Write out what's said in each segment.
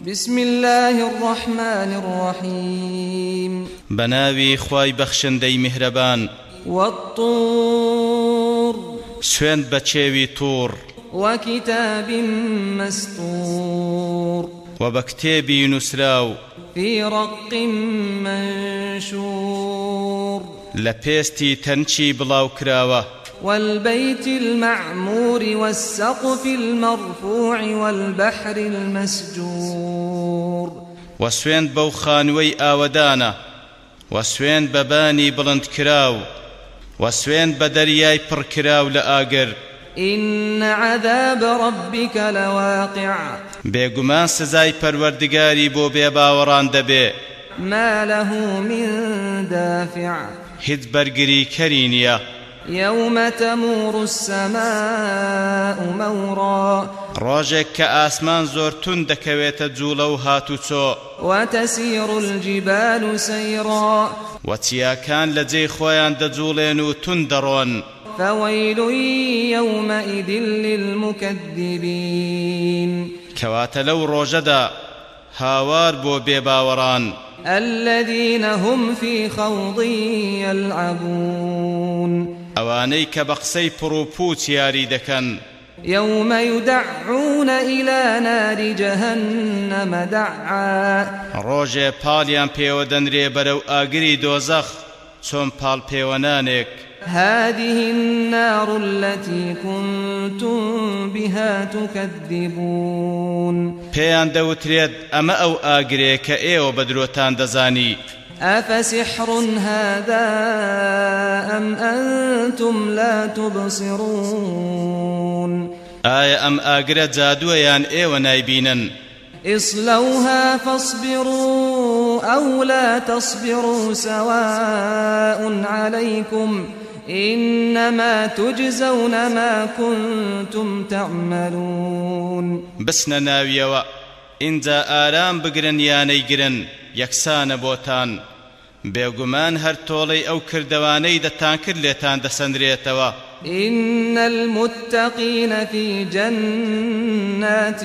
بسم الله الرحمن الرحيم. بە ناوی خوای بەخشندەی میهرەبان والطور. سوێن بە چیای توور. وكتاب مسطور وە بە کتێبی نووسراو في رق منشور. لە پێستی تەنکی بڵاو کراوە والبيت المعمور والسقف المرفوع والبحر المسجور. و سوێن بەو خانوەی ئاوەدانە و سوێن بە بانی بڵند کراو و سوێن بە دەریای پڕکراو لە ئاگر إن عذاب ربك لواقع. بێگومان سزای پەروەردگاری بۆ بێباوەڕان دەبێ ما له من دافع. هیچ بەرگریکەری نییە يوم تمور السماء مورا. ڕۆژێک کە ئاسمان زۆر تون دەکەوێتە جوولە و هاتوچۆ وتسير الجبال سيرا. و چیاکان لە جێی خۆیان دەجوڵێن و تون دەڕۆن. فويل يومئذ للمكذبين. لەو ڕۆژەدا هاوار بۆ بێباوەڕان الذين هم في خوض يلعبون. ئەوانەی کە بە قسەی پڕ و پوچ یاری دەکەن يوم يدعون إلى نار جهنم دعا. پاڵیان پێوە دەنرێ بەرەو ئاگری دۆزەخ چۆن پاڵ پێوەنانێک. هذه النار التي كنتم بها تكذبون. ئەمە ئەو ئاگرێ کە ئێوە بە درۆتان دەزانی. أفسحر هذا أم أنتم لا تبصرون ئایا ئەم ئاگرە جادووەیان ئێوە نایبینن اصلوها فاصبروا أو لا تصبروا سواء عليكم إنما تجزون ما كنتم تعملون. بسنە ناویەوە ئینجا ئارام بگرن یانەیگرن یەکسانە بۆتان بێگومان هەر تۆڵەی ئەو کردەوانەی دەتان کرد لێتان دەسەندرێتەوە. إن المتقين في جنات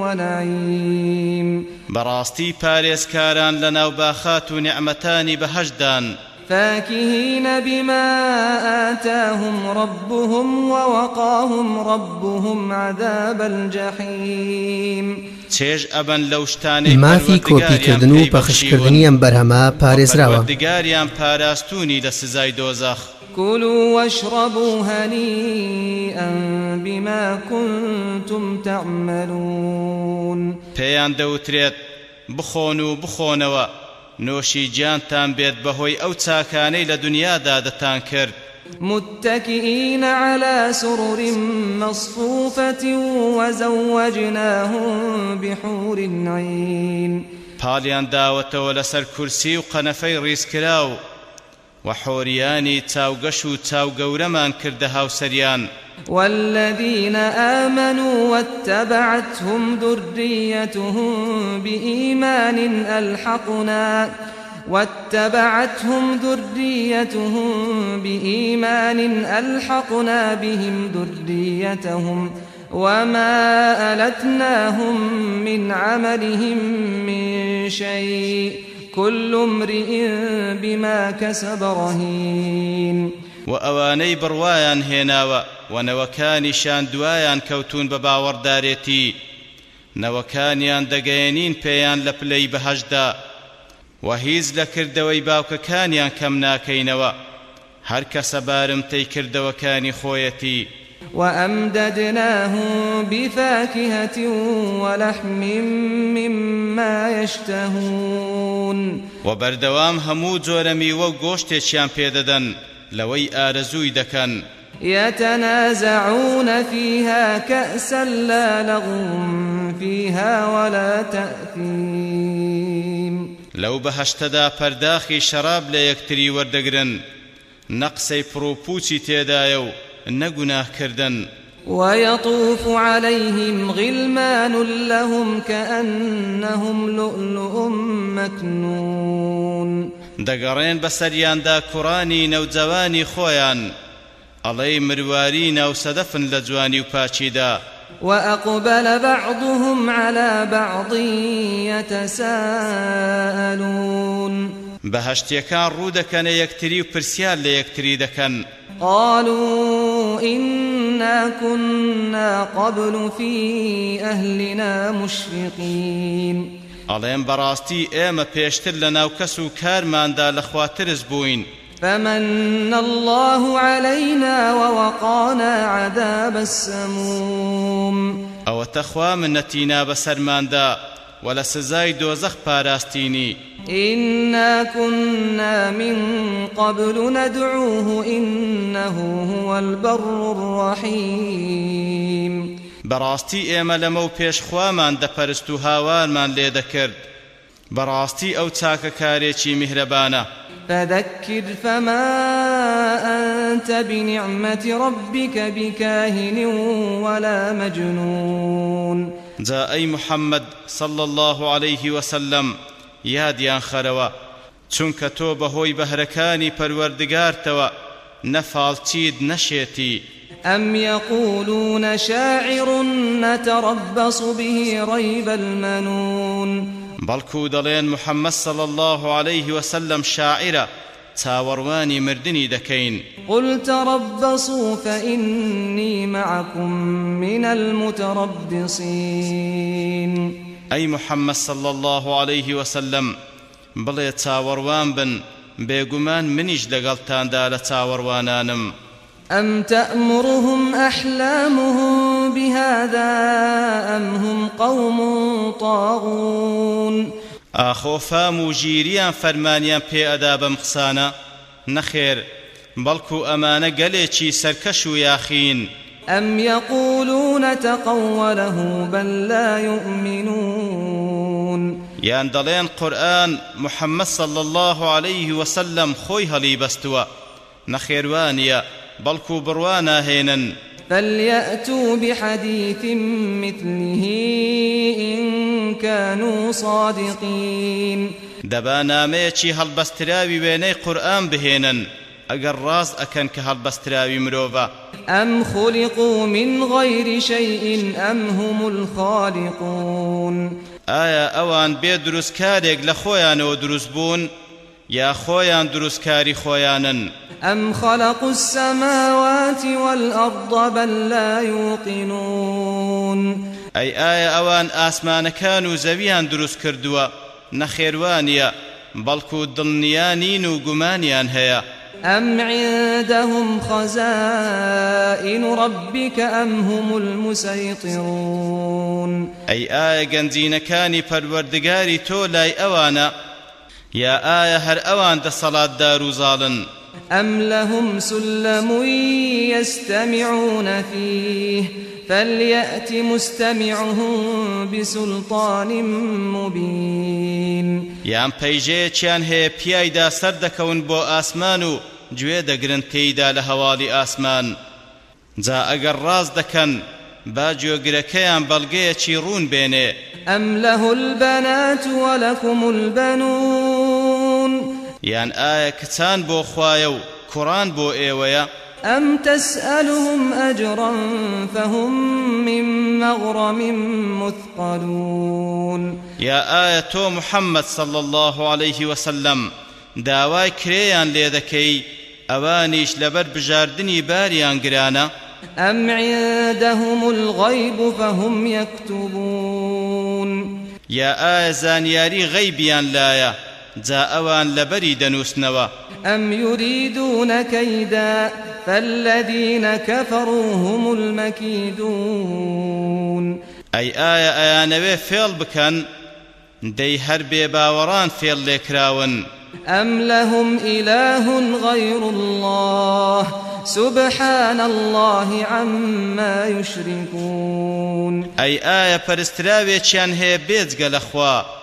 ونعيم. بەڕاستی پارێزکاران لە ناو باخات و نعمەتانی بەهەشدان فاكهين بما آتاهم ربهم ووقاهم ربهم عذاب الجحيم. چێژ ئەبەن لەو شتانەی مافی کۆپیکردن و پەخشکردنی ئەم بەرهەمە پارێزراوە. پەروەردگاریان پاراستونی لە سزای دۆزەخ كلوا واشربوا هنيئا بما كنتم تعملون. پێیان دەوترێت بخۆن و بخۆنەوە. نۆشی گیانتان بێت بەهۆی ئەو چاکانەی لە دنیادا دەتان کرد. متكئين على سرر مصفوفة وزوجناهم بحور عين. پاڵیان داوەتەوە لەسەر کورسی و قەنەفەی ڕیزکرا و وحۆریانی چاوگەش و چاوگەورەمان کردە هاوسەریان. والذين آمنوا واتبعتهم ذريتهم بإيمان ألحقنا واتبعتهم ذريتهم بإيمان ألحقنا بهم ذريتهم وما ألتناهم من عملهم من شيء كل امرئ بما كسب رهين و ئەوانەی بڕوایان هێناوە و نەوەکانیشان دوایان کەوتون بە باوەڕدارێتی نەوەکانیان دەگەیەنین پێیان لە پلەی بەهەشدا و هیچ لە کردەوەی باوکەکانیان کەم ناکەینەوە. هەر کەسە بارمتەی کردەوەکانی خۆیەتی. وأمددناهم بفاكهة ولحم مما يشتهون. وبردوام همو جۆرە و گۆشتێکیان پێدەدەن لەوەی ئارەزووی دەکەن. يتنازعون فيها كأسا لا لغو فيها ولا تأثيم. لەو بەهەشتەدا پەرداخی شەراب لە یەکتری وەردەگرن نەقسەی پرۆپوچی تێدایە و نەگوناهکردن. ويطوف عليهم غلمان لهم كأنهم لؤلؤ مكنون. دەگەڕێن بەسەریاندا کوڕانی نەوجەوانی خۆیان ئەڵەی مرواری ناو سەدەفن لە جوانی و پاچیدا. وأقبل بعضهم على بعض يتساءلون. بەهشتیەکان ڕوودەکەنە یەکتری و پرسیار لە یەکتری دەکەن. قالوا إنا كنا قبل في أهلنا مشفقين. ئەڵێن بەڕاستی ئێمە پێشتر لە ناو کەس و کارماندا بووین. فمن الله علينا ووقانا عذاب السموم. ئەوە تەخوا منەتینا بەسەرماندا و لە سزای دۆزەخ پاراستینی. إنا كنا من قبل ندعوه إنه هو البر الرحيم. بەڕاستی ئێمە لەمە و پێشخوامان دەپەرست و هاوارمان لێ دەکرد بەڕاستی ئەو چاکەکارێکی میهرەبانە فذكر فما أنت بنعمة ربك بكاهن ولا مجنون. جا ئەی محەممەد صلى الله عليه وسلم یادیان خەرەوە چونکە تۆ بەهۆی بەهرەکانی پەروەردگارتەوە نەفاڵچید نەشێتی؟ أم يقولون شاعر نتربص به ريب المنون؟ بەڵکو دەڵێن محەممەد صل الله عليه وسلم شاعرە چاوەڕوانی مردنی دەکەین. قل تربصوا فإني معكم من المتربصين. ئەی محەممەد صل الله عليه وسلم بڵێ چاوەڕوان بن بێگومان منیش لەگەڵتاندا لە چاوەڕوانانم. أم تأمرهم أحلامهم؟ بهذا أم هم قوم طاغون؟ ئاخۆ فام و ژیریان فەرمانیان پێ ئەدا بەم قسانە. نەخێر بەڵکو ئەمانە گەلێکی سەرکەش و یاخین. أم يقولون تقوله بل لا يؤمنون؟ یان دەڵێن قورآن محەممەد صلى الله عليه وسلم خۆی هەڵی بەستووە نەخێوانە بەڵکو بڕواناهێنن. فليأتوا بحديث مثله إن كانوا صادقين. دەبا نامەیەکی هەڵبەستراوی وێنەی قورآن بهێنن؟ ئەگەر ڕاست ئەکەن کە هەڵبەستراوی مرۆڤە. أم خلقوا من غير شيء أم هم الخالقون؟ ئایا ئەوان بێ دروستکارێک لە خۆیانەوە دروست بوون؟ یا خۆیان دروستکاری خۆیانن أم خلقوا السماوات والأرض بل لا يوقنون؟ ئەی ئایا ئەوان ئاسمانەکان و زەویان دروست کردووە نەخێوانیە بەڵکو دڵنیانین و گومانیان هەیە أم عندهم خزائن ربك أم هم المسيطرون؟ ئەی ئایا گەنجینەکانی پەروەردگاری تۆ لای ئەوانە یا ئایا هەر ئەوان دەسەڵاتدار و زاڵن أم لهم سلم يستمعون فيه فليأت مستمعهم بسلطان مبين. یان پەیژەیەکیان هەیە پیایدا سەر دەکەون بۆ ئاسمان و گوێ دەگرن تێیدا لە هەواڵی ئاسمان جا ئەگەر ڕاست دەکەن با گوێگرەکەیان بەڵگەیەکی ڕوون بێنێ أم له البنات ولكم البنون. یان ئایا کچان بۆ خوایە و کوڕان بۆ ئێوەیە؟ أم تسألهم أجرا فهم من مغرم مثقلون ئایا تۆ محەممەد صلى الله عليه وسلم داوای کرێیان لێ دەکەی ئەوانیش لەبەر بژاردننی باریان گرانە؟ أم عندهم الغيب فهم يكتبون یا ئایا زانیاری غەیبیان لایە؟ جا ئەوان لەبەری دەنووسنەوە أم يريدون كيدا فالذين كفروا هم المكيدون. ئەی ئایا ئەیانەوێ فێڵ بکەن دەی هەر بێ باوەڕان فێڵ لێکراون أم لهم إله غير الله؟ سبحان الله عما يشركون. ئەی ئایا پەرستراوێکیان هەیە بێجگە لە خوا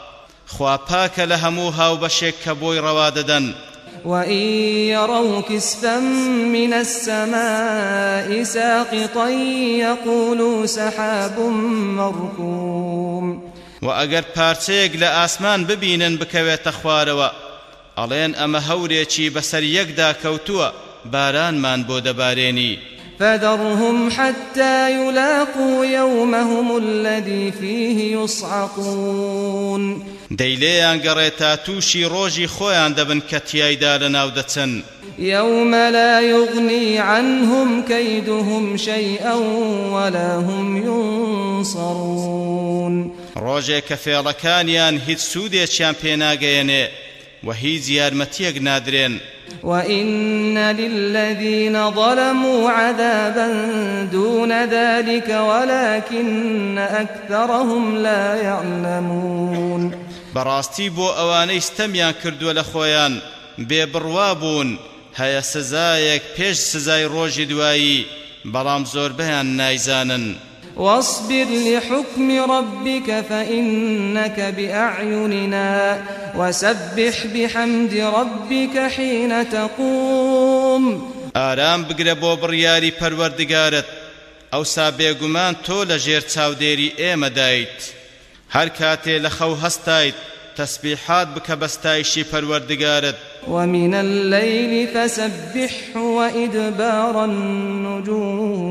خوا پاکە لە هەموو هاوبەشێک کە بۆی ڕەوا دەدەن. وإن يروا كسفا من السماء ساقطا يقولوا سحاب مركوم. وە ئەگەر پارچەیێک لە ئاسمان ببینن بکەوێتە خوارەوە ئەڵێن ئەمە هەورێکە بەسەر یەکدا کەوتووە بارانمان بۆ دەبارێنێ فذرهم حتى يلاقوا يومهم الذي فيه يصعقون. دەیلێیان گەڕێتا تووشی ڕۆژی خۆیان دەبن کە تیایدا لە ناو دەچن. يوم لا يغني عنهم كيدهم شيئا ولا هم ينصرون. ڕۆژێک کە فێڵەکانیان هیچ سوودێکیان پێناگەیەنێ و هیچ یارمەتیەک نادرێن. وإن للذين ظلموا عذابا دون ذلك ولكن أكثرهم لا يعلمون بەڕاستی بۆ ئەوانەی ستەمیان کردووە لە خۆیان بێبڕوا بوون هەیە سزایەک پێش سزای ڕۆژی دوایی بەڵام زۆربەیان نایزانن واصبر لحكم ربك فإنك بأعيننا وسبح بحمد ربك حين تقوم. ئارام بگرە بۆ بڕیاری پەروەردگارت. ئەوسا بێگومان تۆ لە ژێر چاودێری ئێمە دایت. هەر کاتێ لە خەو هەستایت تسبيحات بك بستايشي پروردگارت ومن الليل فسبح وإدبار النجوم.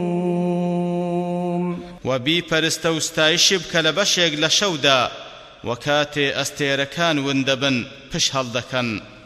وبي پرستوستايشي بك لبشيق لشودا وكاتي أستيركان وندبن پش هەڵدەکەن